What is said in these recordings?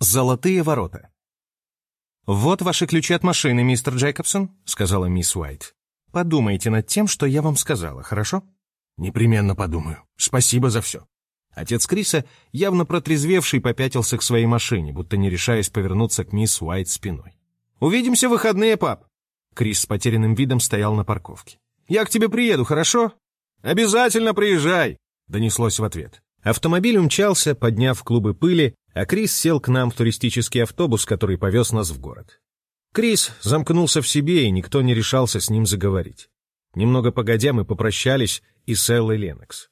Золотые ворота. «Вот ваши ключи от машины, мистер Джейкобсон», — сказала мисс Уайт. «Подумайте над тем, что я вам сказала, хорошо?» «Непременно подумаю. Спасибо за все». Отец Криса, явно протрезвевший, попятился к своей машине, будто не решаясь повернуться к мисс Уайт спиной. «Увидимся в выходные, пап!» Крис с потерянным видом стоял на парковке. «Я к тебе приеду, хорошо?» «Обязательно приезжай!» — донеслось в ответ. Автомобиль умчался, подняв клубы пыли, а Крис сел к нам в туристический автобус, который повез нас в город. Крис замкнулся в себе, и никто не решался с ним заговорить. Немного погодя, мы попрощались и с Эллой Ленокс.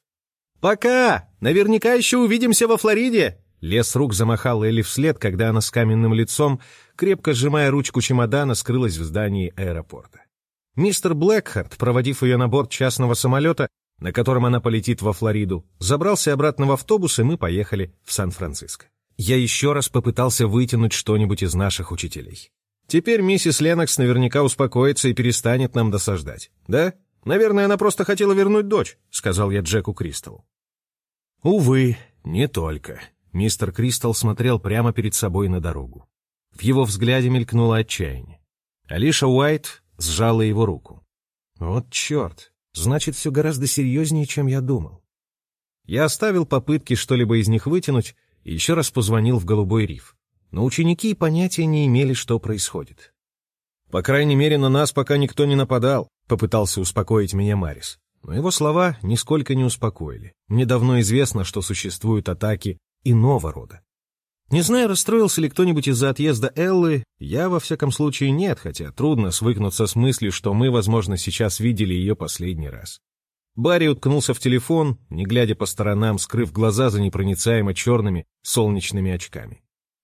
«Пока! Наверняка еще увидимся во Флориде!» Лес рук замахал Элли вслед, когда она с каменным лицом, крепко сжимая ручку чемодана, скрылась в здании аэропорта. Мистер Блэкхарт, проводив ее на борт частного самолета, на котором она полетит во Флориду, забрался обратно в автобус, и мы поехали в Сан-Франциско. Я еще раз попытался вытянуть что-нибудь из наших учителей. Теперь миссис Ленокс наверняка успокоится и перестанет нам досаждать. Да? Наверное, она просто хотела вернуть дочь, сказал я Джеку Кристаллу. Увы, не только. Мистер Кристал смотрел прямо перед собой на дорогу. В его взгляде мелькнуло отчаяние. Алиша Уайт сжала его руку. Вот черт, значит, все гораздо серьезнее, чем я думал. Я оставил попытки что-либо из них вытянуть и еще раз позвонил в Голубой риф. Но ученики понятия не имели, что происходит. «По крайней мере, на нас пока никто не нападал», — попытался успокоить меня Марис. Но его слова нисколько не успокоили. Мне давно известно, что существуют атаки иного рода. Не знаю, расстроился ли кто-нибудь из-за отъезда Эллы, я во всяком случае нет, хотя трудно свыкнуться с мыслью, что мы, возможно, сейчас видели ее последний раз. Барри уткнулся в телефон, не глядя по сторонам, скрыв глаза за непроницаемо черными солнечными очками.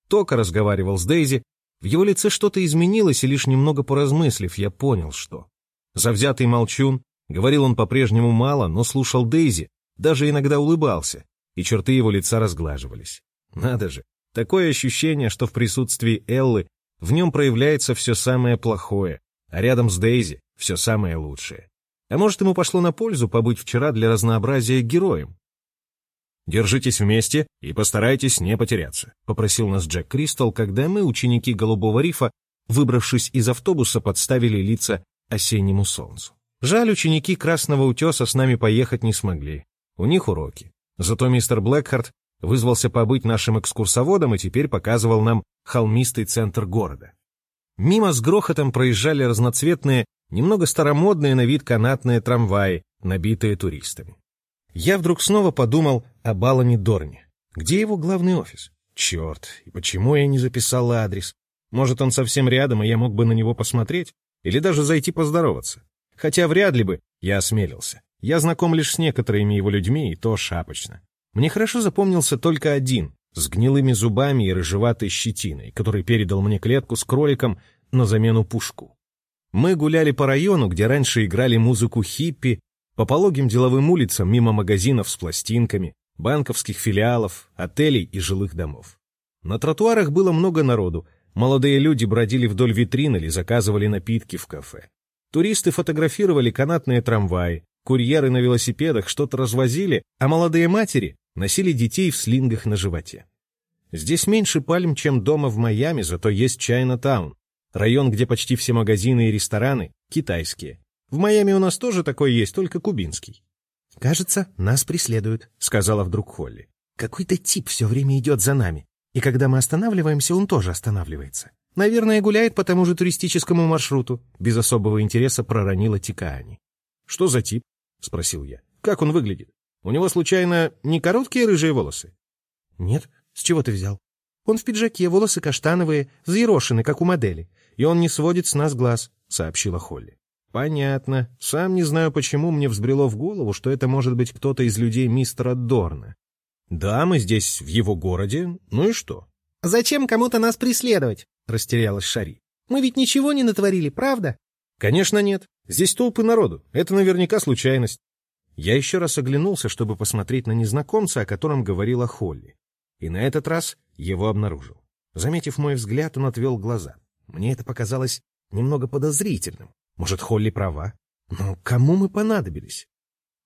Тока разговаривал с Дейзи, в его лице что-то изменилось, и лишь немного поразмыслив, я понял, что. Завзятый молчун, говорил он по-прежнему мало, но слушал Дейзи, даже иногда улыбался, и черты его лица разглаживались. Надо же, такое ощущение, что в присутствии Эллы в нем проявляется все самое плохое, а рядом с Дейзи все самое лучшее. А может, ему пошло на пользу побыть вчера для разнообразия героем? «Держитесь вместе и постарайтесь не потеряться», — попросил нас Джек Кристал, когда мы, ученики Голубого рифа, выбравшись из автобуса, подставили лица осеннему солнцу. Жаль, ученики Красного утеса с нами поехать не смогли. У них уроки. Зато мистер Блэкхарт вызвался побыть нашим экскурсоводом и теперь показывал нам холмистый центр города. Мимо с грохотом проезжали разноцветные, немного старомодные на вид канатные трамваи, набитые туристами. Я вдруг снова подумал об Алане Дорне. Где его главный офис? Черт, и почему я не записал адрес? Может, он совсем рядом, и я мог бы на него посмотреть? Или даже зайти поздороваться? Хотя вряд ли бы я осмелился. Я знаком лишь с некоторыми его людьми, и то шапочно. Мне хорошо запомнился только один, с гнилыми зубами и рыжеватой щетиной, который передал мне клетку с кроликом на замену пушку. Мы гуляли по району, где раньше играли музыку хиппи, по пологим деловым улицам мимо магазинов с пластинками, банковских филиалов, отелей и жилых домов. На тротуарах было много народу, молодые люди бродили вдоль витрин или заказывали напитки в кафе. Туристы фотографировали канатные трамваи, Курьеры на велосипедах что-то развозили, а молодые матери носили детей в слингах на животе. Здесь меньше пальм, чем дома в Майами, зато есть Чайна-таун, район, где почти все магазины и рестораны китайские. В Майами у нас тоже такой есть, только кубинский. «Кажется, нас преследуют», — сказала вдруг Холли. «Какой-то тип все время идет за нами, и когда мы останавливаемся, он тоже останавливается. Наверное, гуляет по тому же туристическому маршруту», — без особого интереса проронила Тикаани. «Что за тип?» — спросил я. «Как он выглядит? У него, случайно, не короткие рыжие волосы?» «Нет. С чего ты взял? Он в пиджаке, волосы каштановые, взъерошены, как у модели, и он не сводит с нас глаз», — сообщила Холли. «Понятно. Сам не знаю, почему мне взбрело в голову, что это может быть кто-то из людей мистера Дорна. Да, мы здесь, в его городе, ну и что?» «Зачем кому-то нас преследовать?» — растерялась Шари. «Мы ведь ничего не натворили, правда?» «Конечно нет. Здесь толпы народу. Это наверняка случайность». Я еще раз оглянулся, чтобы посмотреть на незнакомца, о котором говорила Холли. И на этот раз его обнаружил. Заметив мой взгляд, он отвел глаза. Мне это показалось немного подозрительным. Может, Холли права? Но кому мы понадобились?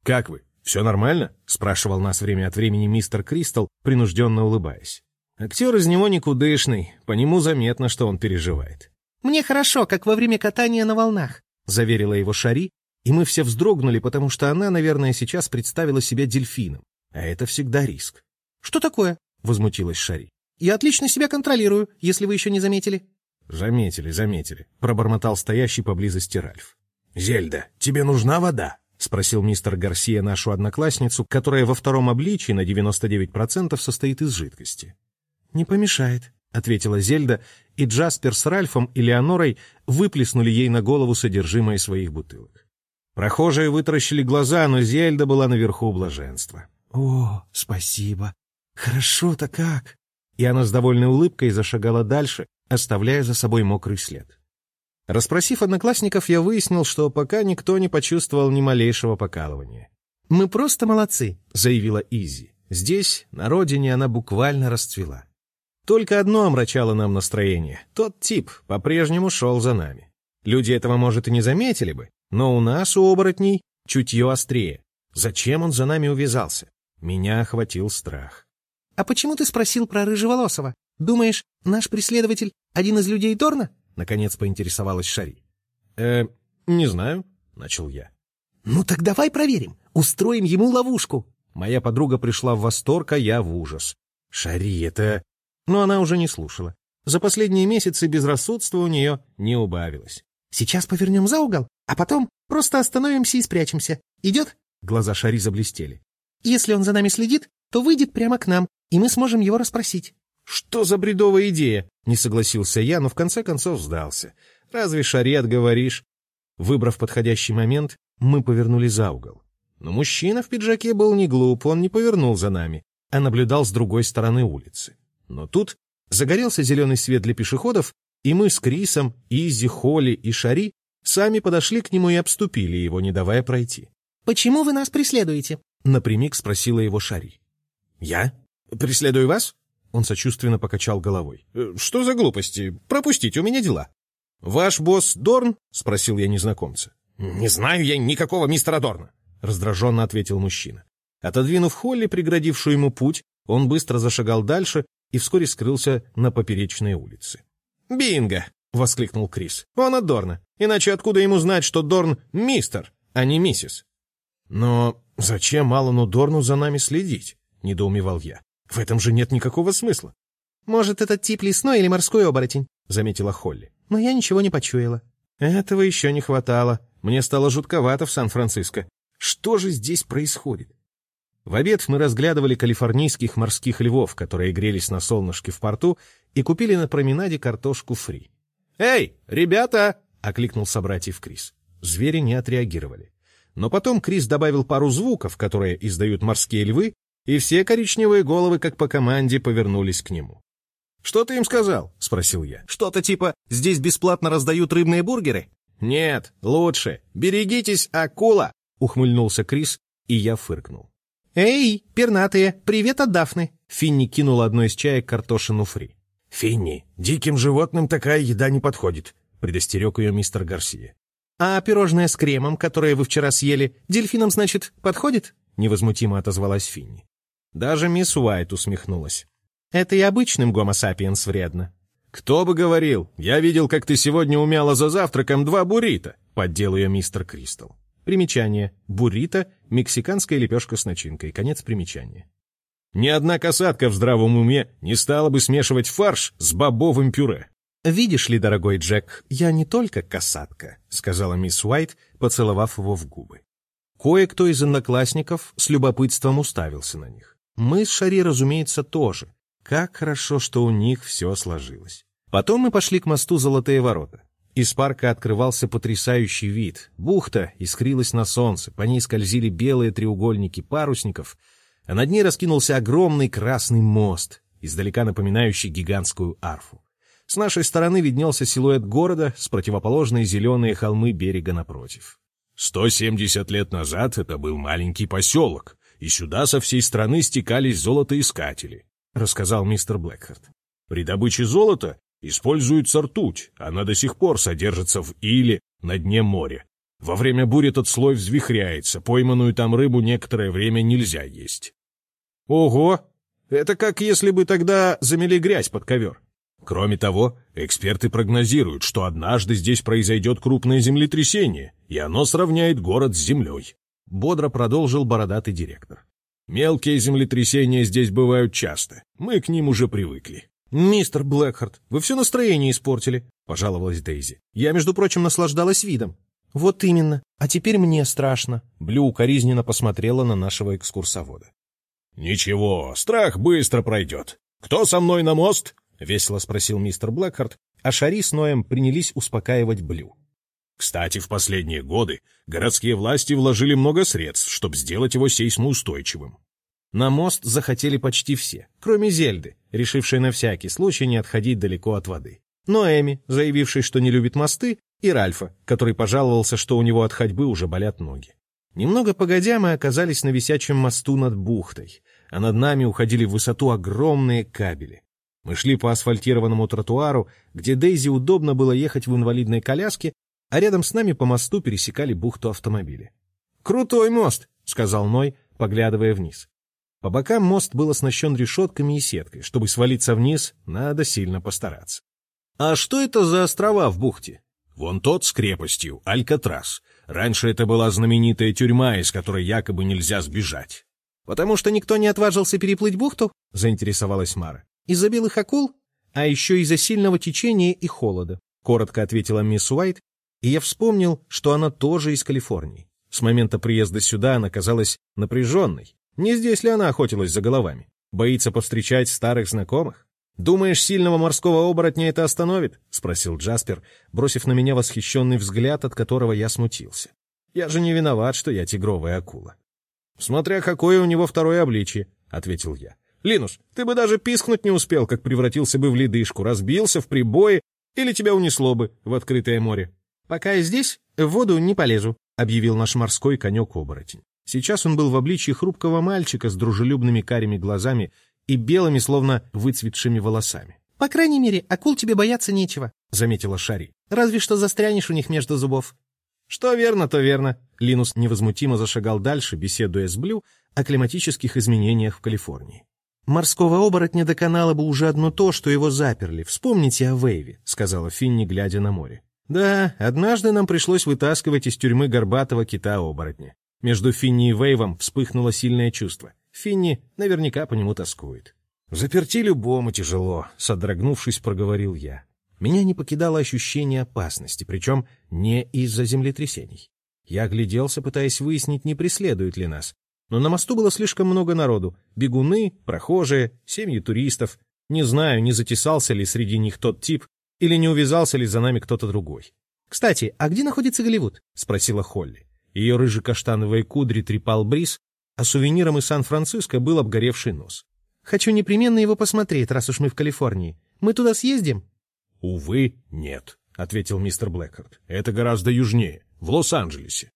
«Как вы? Все нормально?» — спрашивал нас время от времени мистер Кристал, принужденно улыбаясь. Актер из него никудышный, по нему заметно, что он переживает. «Мне хорошо, как во время катания на волнах», — заверила его Шари, и мы все вздрогнули, потому что она, наверное, сейчас представила себя дельфином, а это всегда риск. «Что такое?» — возмутилась Шари. «Я отлично себя контролирую, если вы еще не заметили». «Заметили, заметили», — пробормотал стоящий поблизости Ральф. «Зельда, тебе нужна вода?» — спросил мистер Гарсия нашу одноклассницу, которая во втором обличии на 99% состоит из жидкости. «Не помешает», — ответила Зельда, и Джаспер с Ральфом и Леонорой выплеснули ей на голову содержимое своих бутылок. Прохожие вытаращили глаза, но Зельда была наверху блаженства. «О, спасибо! Хорошо-то как!» И она с довольной улыбкой зашагала дальше, оставляя за собой мокрый след. Распросив одноклассников, я выяснил, что пока никто не почувствовал ни малейшего покалывания. «Мы просто молодцы», — заявила Изи. Здесь, на родине, она буквально расцвела. Только одно омрачало нам настроение. Тот тип по-прежнему шел за нами. Люди этого, может, и не заметили бы, но у нас, у оборотней, чутье острее. Зачем он за нами увязался? Меня охватил страх. «А почему ты спросил про Рыжеволосого? Думаешь, наш преследователь — один из людей Торна?» Наконец поинтересовалась Шари. «Э, не знаю», — начал я. «Ну так давай проверим. Устроим ему ловушку». Моя подруга пришла в восторг, а я в ужас. «Шари, это...» Но она уже не слушала. За последние месяцы безрассудства у нее не убавилось. «Сейчас повернем за угол, а потом просто остановимся и спрячемся. Идет?» Глаза Шари заблестели. «Если он за нами следит, то выйдет прямо к нам, и мы сможем его расспросить». «Что за бредовая идея?» — не согласился я, но в конце концов сдался. «Разве Шари отговоришь?» Выбрав подходящий момент, мы повернули за угол. Но мужчина в пиджаке был не глуп, он не повернул за нами, а наблюдал с другой стороны улицы. Но тут загорелся зеленый свет для пешеходов, и мы с Крисом, Изи, Холли и Шари сами подошли к нему и обступили его, не давая пройти. «Почему вы нас преследуете?» — напрямик спросила его Шари. «Я? Преследую вас?» Он сочувственно покачал головой. «Э, «Что за глупости? Пропустите, у меня дела». «Ваш босс Дорн?» — спросил я незнакомца. «Не знаю я никакого мистера Дорна», — раздраженно ответил мужчина. Отодвинув Холли, преградившую ему путь, он быстро зашагал дальше и вскоре скрылся на поперечной улице. «Бинго!» — воскликнул Крис. «Он от Дорна. Иначе откуда ему знать, что Дорн — мистер, а не миссис?» «Но зачем Алану Дорну за нами следить?» — недоумевал я. «В этом же нет никакого смысла». «Может, этот тип лесной или морской оборотень?» — заметила Холли. «Но я ничего не почуяла». Этого еще не хватало. Мне стало жутковато в Сан-Франциско. Что же здесь происходит? В обед мы разглядывали калифорнийских морских львов, которые грелись на солнышке в порту, и купили на променаде картошку фри. «Эй, ребята!» — окликнул собратьев Крис. Звери не отреагировали. Но потом Крис добавил пару звуков, которые издают морские львы, и все коричневые головы, как по команде, повернулись к нему. «Что ты им сказал?» — спросил я. «Что-то типа «здесь бесплатно раздают рыбные бургеры»?» «Нет, лучше. Берегитесь, акула!» — ухмыльнулся Крис, и я фыркнул. «Эй, пернатые, привет от Дафны!» Финни кинула одной из чаек картошину фри. «Финни, диким животным такая еда не подходит», — предостерег ее мистер Гарсия. «А пирожное с кремом, которое вы вчера съели, дельфинам, значит, подходит?» — невозмутимо отозвалась Финни. Даже мисс Уайт усмехнулась. «Это и обычным гомо-сапиенс вредно». «Кто бы говорил, я видел, как ты сегодня умяла за завтраком два буррито», — поддел ее мистер Кристал. Примечание. Буррито — мексиканская лепешка с начинкой. Конец примечания. Ни одна касатка в здравом уме не стала бы смешивать фарш с бобовым пюре. «Видишь ли, дорогой Джек, я не только касатка», — сказала мисс Уайт, поцеловав его в губы. Кое-кто из одноклассников с любопытством уставился на них. Мы с Шари, разумеется, тоже. Как хорошо, что у них все сложилось. Потом мы пошли к мосту Золотые ворота. Из парка открывался потрясающий вид. Бухта искрилась на солнце, по ней скользили белые треугольники парусников, а над ней раскинулся огромный красный мост, издалека напоминающий гигантскую арфу. С нашей стороны виднелся силуэт города с противоположной зеленые холмы берега напротив. «Сто семьдесят лет назад это был маленький поселок, и сюда со всей страны стекались золотоискатели», — рассказал мистер Блэкхарт. «При добыче золота используется ртуть, она до сих пор содержится в иле на дне моря. Во время бури этот слой взвихряется, пойманную там рыбу некоторое время нельзя есть». «Ого! Это как если бы тогда замели грязь под ковер. Кроме того, эксперты прогнозируют, что однажды здесь произойдет крупное землетрясение, и оно сравняет город с землей. Бодро продолжил бородатый директор. Мелкие землетрясения здесь бывают часто. Мы к ним уже привыкли. «Мистер Блэкхарт, вы все настроение испортили», — пожаловалась Дейзи. «Я, между прочим, наслаждалась видом». «Вот именно. А теперь мне страшно». Блю укоризненно посмотрела на нашего экскурсовода. «Ничего, страх быстро пройдет. Кто со мной на мост?» — весело спросил мистер Блэкхарт, а Шари с Ноем принялись успокаивать Блю. Кстати, в последние годы городские власти вложили много средств, чтобы сделать его сейсмоустойчивым. На мост захотели почти все, кроме Зельды, решившей на всякий случай не отходить далеко от воды. Но Эми, заявившей, что не любит мосты, и Ральфа, который пожаловался, что у него от ходьбы уже болят ноги. Немного погодя, мы оказались на висячем мосту над бухтой, а над нами уходили в высоту огромные кабели. Мы шли по асфальтированному тротуару, где Дейзи удобно было ехать в инвалидной коляске, а рядом с нами по мосту пересекали бухту автомобили. «Крутой мост!» — сказал Ной, поглядывая вниз. По бокам мост был оснащен решетками и сеткой. Чтобы свалиться вниз, надо сильно постараться. «А что это за острова в бухте?» «Вон тот с крепостью, Алькатрас. Раньше это была знаменитая тюрьма, из которой якобы нельзя сбежать». «Потому что никто не отважился переплыть бухту?» — заинтересовалась Мара. «Из-за белых акул?» «А еще из-за сильного течения и холода», — коротко ответила мисс Уайт, и я вспомнил, что она тоже из Калифорнии. С момента приезда сюда она казалась напряженной. Не здесь ли она охотилась за головами? Боится повстречать старых знакомых? «Думаешь, сильного морского оборотня это остановит?» — спросил Джаспер, бросив на меня восхищенный взгляд, от которого я смутился. «Я же не виноват, что я тигровая акула». «Смотря какое у него второе обличие», — ответил я. «Линус, ты бы даже пискнуть не успел, как превратился бы в ледышку, разбился в прибое или тебя унесло бы в открытое море». «Пока я здесь, в воду не полезу», — объявил наш морской конек-оборотень. Сейчас он был в обличии хрупкого мальчика с дружелюбными карими глазами и белыми, словно выцветшими волосами. «По крайней мере, акул тебе бояться нечего», — заметила Шари. «Разве что застрянешь у них между зубов». «Что верно, то верно». Линус невозмутимо зашагал дальше, беседуя с Блю о климатических изменениях в Калифорнии. «Морского оборотня доконало бы уже одно то, что его заперли. Вспомните о Вейве», — сказала Финни, глядя на море. Да, однажды нам пришлось вытаскивать из тюрьмы горбатого кита-оборотня. Между Финни и Вейвом вспыхнуло сильное чувство. Финни наверняка по нему тоскует. «Заперти любому тяжело», — содрогнувшись, проговорил я. Меня не покидало ощущение опасности, причем не из-за землетрясений. Я огляделся, пытаясь выяснить, не преследуют ли нас. Но на мосту было слишком много народу. Бегуны, прохожие, семьи туристов. Не знаю, не затесался ли среди них тот тип, или не увязался ли за нами кто-то другой? «Кстати, а где находится Голливуд?» — спросила Холли. Ее рыжекаштановые кудри трепал бриз, а сувениром из Сан-Франциско был обгоревший нос. «Хочу непременно его посмотреть, раз уж мы в Калифорнии. Мы туда съездим?» «Увы, нет», — ответил мистер Блэкхард. «Это гораздо южнее, в Лос-Анджелесе».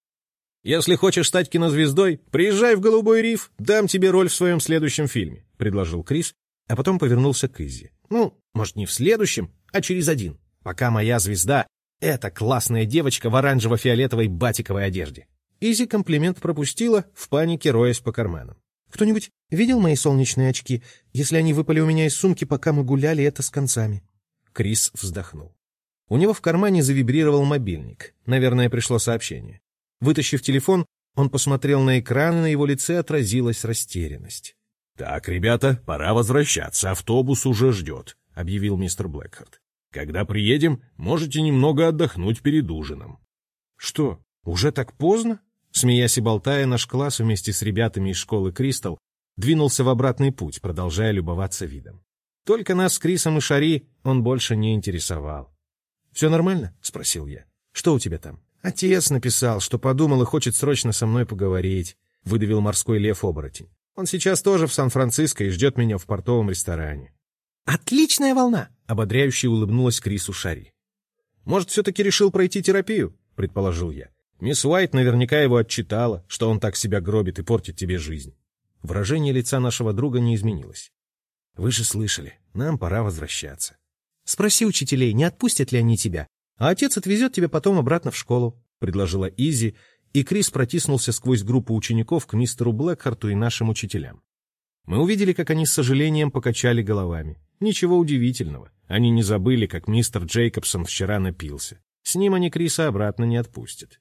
«Если хочешь стать кинозвездой, приезжай в Голубой риф, дам тебе роль в своем следующем фильме», — предложил Крис, а потом повернулся к Изи. «Ну, может, не в следующем, а через один. Пока моя звезда — это классная девочка в оранжево-фиолетовой батиковой одежде. Изи комплимент пропустила, в панике роясь по карманам. «Кто-нибудь видел мои солнечные очки? Если они выпали у меня из сумки, пока мы гуляли, это с концами». Крис вздохнул. У него в кармане завибрировал мобильник. Наверное, пришло сообщение. Вытащив телефон, он посмотрел на экран, и на его лице отразилась растерянность. «Так, ребята, пора возвращаться, автобус уже ждет объявил мистер Блэкхарт. «Когда приедем, можете немного отдохнуть перед ужином». «Что, уже так поздно?» Смеясь и болтая, наш класс вместе с ребятами из школы «Кристалл» двинулся в обратный путь, продолжая любоваться видом. Только нас с Крисом и Шари он больше не интересовал. «Все нормально?» — спросил я. «Что у тебя там?» «Отец написал, что подумал и хочет срочно со мной поговорить», — выдавил морской лев-оборотень. «Он сейчас тоже в Сан-Франциско и ждет меня в портовом ресторане». «Отличная волна!» — ободряюще улыбнулась Крису Шари. «Может, все-таки решил пройти терапию?» — предположил я. «Мисс Уайт наверняка его отчитала, что он так себя гробит и портит тебе жизнь». Выражение лица нашего друга не изменилось. «Вы же слышали, нам пора возвращаться». «Спроси учителей, не отпустят ли они тебя, а отец отвезет тебя потом обратно в школу», — предложила Изи, и Крис протиснулся сквозь группу учеников к мистеру Блэкхарту и нашим учителям. Мы увидели, как они с сожалением покачали головами. Ничего удивительного. Они не забыли, как мистер Джейкобсон вчера напился. С ним они Криса обратно не отпустят.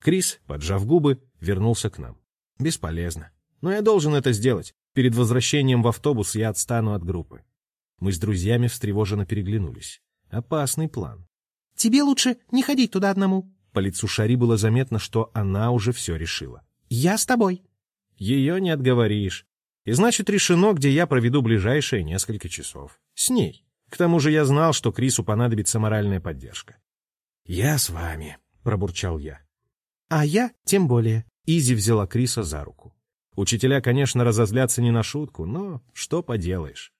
Крис, поджав губы, вернулся к нам. Бесполезно. Но я должен это сделать. Перед возвращением в автобус я отстану от группы. Мы с друзьями встревоженно переглянулись. Опасный план. «Тебе лучше не ходить туда одному». По лицу Шари было заметно, что она уже все решила. «Я с тобой». Ее не отговоришь. И значит, решено, где я проведу ближайшие несколько часов. С ней. К тому же я знал, что Крису понадобится моральная поддержка. «Я с вами», — пробурчал я. «А я тем более». Изи взяла Криса за руку. Учителя, конечно, разозлятся не на шутку, но что поделаешь.